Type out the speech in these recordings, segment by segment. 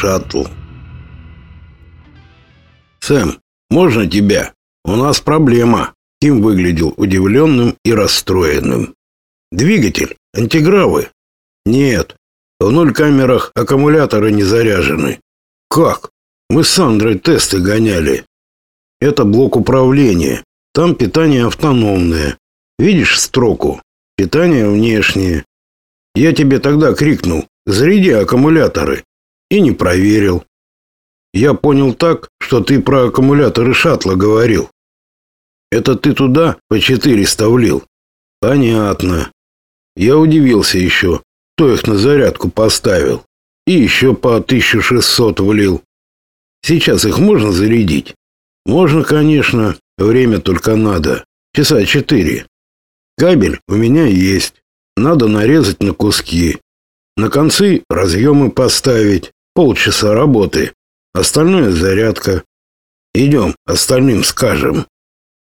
шаттл. «Сэм, можно тебя? У нас проблема». Ким выглядел удивленным и расстроенным. «Двигатель? Антигравы?» «Нет. В ноль камерах аккумуляторы не заряжены». «Как? Мы с Сандрой тесты гоняли». «Это блок управления. Там питание автономное. Видишь строку? Питание внешнее. Я тебе тогда крикнул, заряди аккумуляторы. И не проверил. Я понял так, что ты про аккумуляторы шаттла говорил. Это ты туда по 400 влил? Понятно. Я удивился еще, кто их на зарядку поставил. И еще по 1600 влил. Сейчас их можно зарядить? Можно, конечно, время только надо. Часа четыре. Кабель у меня есть. Надо нарезать на куски. На концы разъемы поставить. Полчаса работы. Остальное зарядка. Идем, остальным скажем.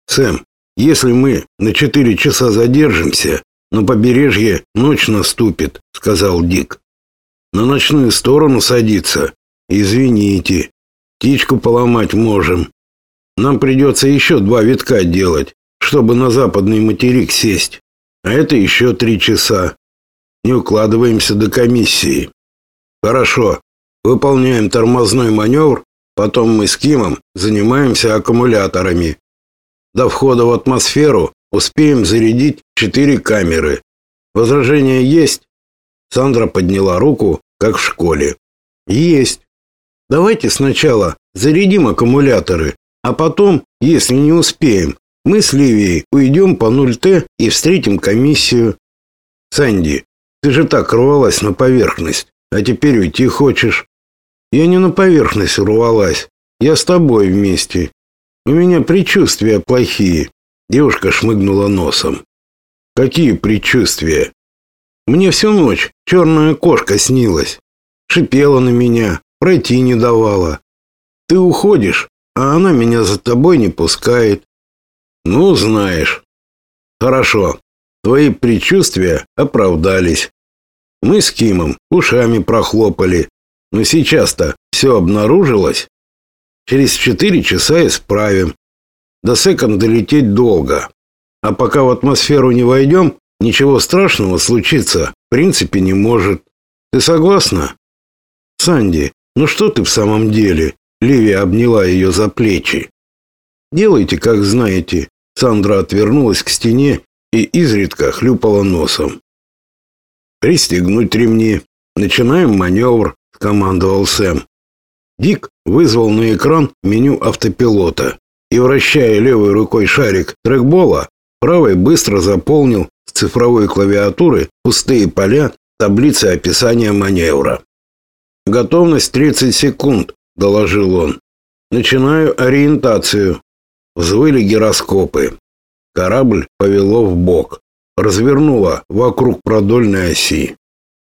Сэм, если мы на четыре часа задержимся, на побережье ночь наступит, сказал Дик. На ночную сторону садиться. Извините. Птичку поломать можем. Нам придется еще два витка делать, чтобы на западный материк сесть. А это еще три часа. Не укладываемся до комиссии. Хорошо. Выполняем тормозной маневр, потом мы с Кимом занимаемся аккумуляторами. До входа в атмосферу успеем зарядить четыре камеры. Возражения есть? Сандра подняла руку, как в школе. Есть. Давайте сначала зарядим аккумуляторы, а потом, если не успеем, мы с Ливией уйдем по 0Т и встретим комиссию. Санди, ты же так рвалась на поверхность, а теперь уйти хочешь. Я не на поверхность рвалась, я с тобой вместе. У меня предчувствия плохие. Девушка шмыгнула носом. Какие предчувствия? Мне всю ночь черная кошка снилась. Шипела на меня, пройти не давала. Ты уходишь, а она меня за тобой не пускает. Ну, знаешь. Хорошо. Твои предчувствия оправдались. Мы с Кимом ушами прохлопали. Но сейчас-то все обнаружилось. Через четыре часа исправим. До секонда лететь долго. А пока в атмосферу не войдем, ничего страшного случиться в принципе не может. Ты согласна? Санди, ну что ты в самом деле? Ливия обняла ее за плечи. Делайте, как знаете. Сандра отвернулась к стене и изредка хлюпала носом. «Пристегнуть ремни. Начинаем маневр», — скомандовал Сэм. Дик вызвал на экран меню автопилота и, вращая левой рукой шарик трекбола, правой быстро заполнил с цифровой клавиатуры пустые поля таблицы описания маневра. «Готовность 30 секунд», — доложил он. «Начинаю ориентацию. Взвыли гироскопы. Корабль повело в бок, развернуло вокруг продольной оси.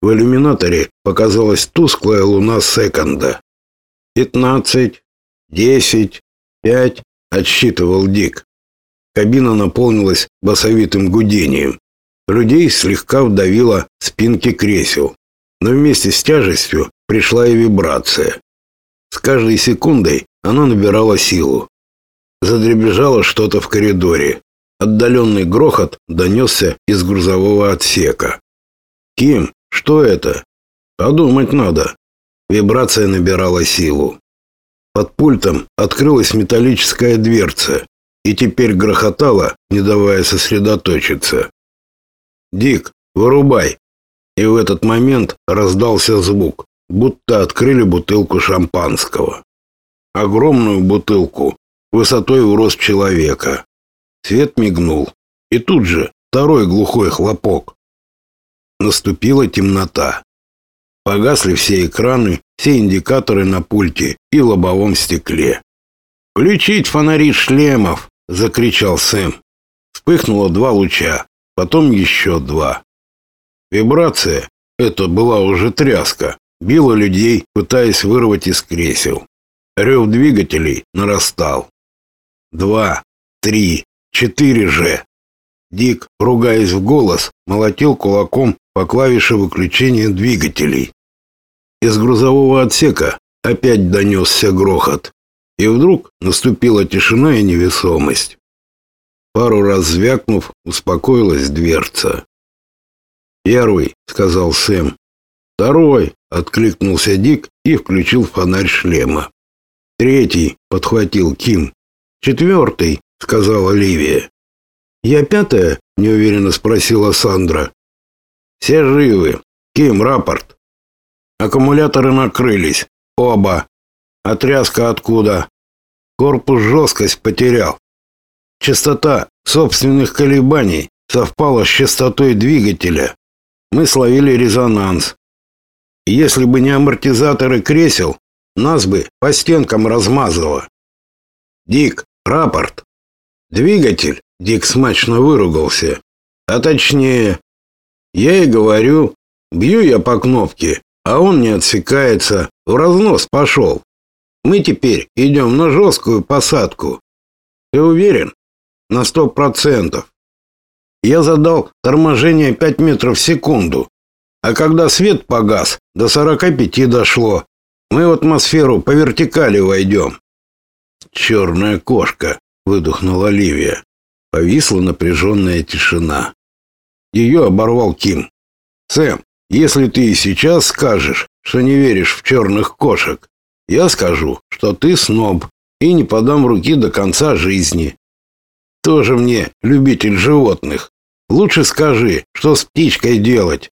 В иллюминаторе показалась тусклая луна секонда. «Пятнадцать, десять, пять», — отсчитывал Дик. Кабина наполнилась басовитым гудением. Людей слегка вдавило спинки кресел, но вместе с тяжестью пришла и вибрация. С каждой секундой она набирала силу. Задребежало что-то в коридоре. Отдаленный грохот донесся из грузового отсека. «Ким, что это?» «Подумать надо». Вибрация набирала силу. Под пультом открылась металлическая дверца и теперь грохотала, не давая сосредоточиться. «Дик, вырубай!» И в этот момент раздался звук, будто открыли бутылку шампанского. Огромную бутылку высотой в рост человека. Свет мигнул, и тут же второй глухой хлопок. Наступила темнота. Погасли все экраны, все индикаторы на пульте и лобовом стекле. «Включить фонари шлемов!» — закричал Сэм. Вспыхнуло два луча, потом еще два. Вибрация, это была уже тряска, била людей, пытаясь вырвать из кресел. Рев двигателей нарастал. Два, три, четыре же. Дик, ругаясь в голос, молотил кулаком по клавише выключения двигателей. Из грузового отсека опять донесся грохот. И вдруг наступила тишина и невесомость. Пару раз звякнув, успокоилась дверца. «Первый», — сказал Сэм. «Второй», — откликнулся Дик и включил фонарь шлема. «Третий», — подхватил Ким. «Четвертый», — сказала Ливия. «Я пятая?» — неуверенно спросила Сандра. «Все живы. Ким, рапорт». «Аккумуляторы накрылись. Оба. Отряска откуда?» «Корпус жесткость потерял. Частота собственных колебаний совпала с частотой двигателя. Мы словили резонанс. Если бы не амортизаторы кресел, нас бы по стенкам размазало. Дик, рапорт. Двигатель, Дик смачно выругался. А точнее, я и говорю, бью я по кнопке, а он не отсекается, в разнос пошел. Мы теперь идем на жесткую посадку. Ты уверен? На сто процентов. Я задал торможение 5 метров в секунду. А когда свет погас, до 45 дошло. Мы в атмосферу по вертикали войдем. «Черная кошка», — выдохнула Ливия. Повисла напряженная тишина. Ее оборвал Ким. «Сэм, если ты и сейчас скажешь, что не веришь в черных кошек, я скажу, что ты сноб и не подам руки до конца жизни. Тоже мне любитель животных. Лучше скажи, что с птичкой делать.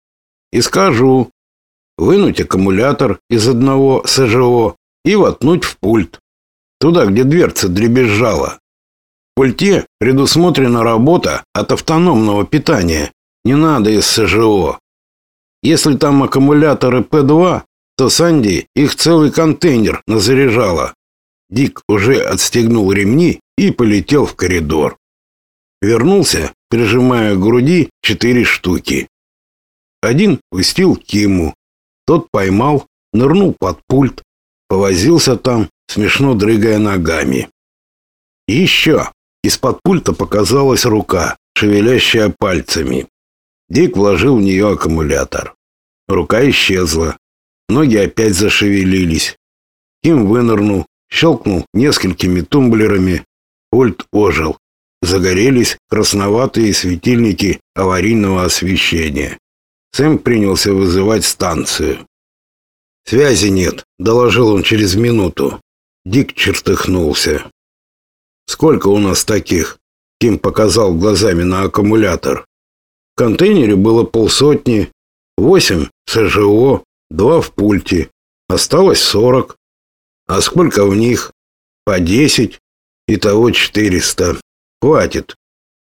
И скажу. Вынуть аккумулятор из одного СЖО и воткнуть в пульт. Туда, где дверца дребезжала. Пульте предусмотрена работа от автономного питания. Не надо из СЖО. Если там аккумуляторы П2, то Санди их целый контейнер назаряжала. Дик уже отстегнул ремни и полетел в коридор. Вернулся, прижимая к груди четыре штуки. Один пустил Киму. Тот поймал, нырнул под пульт, повозился там, смешно дрыгая ногами. еще из-под пульта показалась рука, шевелящая пальцами. Дик вложил в нее аккумулятор. Рука исчезла. Ноги опять зашевелились. Ким вынырнул, щелкнул несколькими тумблерами. Пульт ожил. Загорелись красноватые светильники аварийного освещения. Сэм принялся вызывать станцию. «Связи нет», — доложил он через минуту. Дик чертыхнулся. «Сколько у нас таких?» Ким показал глазами на аккумулятор. В контейнере было полсотни, восемь СЖО, два в пульте. Осталось сорок. А сколько в них? По десять. Итого четыреста. Хватит.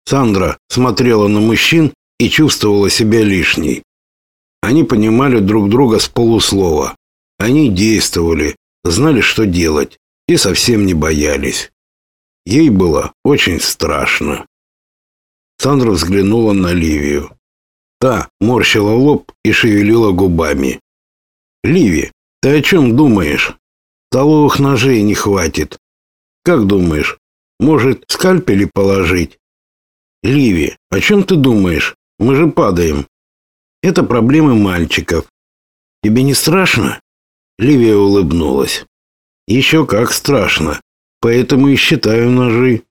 Сандра смотрела на мужчин и чувствовала себя лишней. Они понимали друг друга с полуслова. Они действовали, знали, что делать, и совсем не боялись. Ей было очень страшно. Сандра взглянула на Ливию. Та морщила лоб и шевелила губами. «Ливи, ты о чем думаешь? Столовых ножей не хватит. Как думаешь, может, скальпели положить?» «Ливи, о чем ты думаешь? Мы же падаем». Это проблемы мальчиков. Тебе не страшно? Ливия улыбнулась. Еще как страшно. Поэтому и считаю ножи.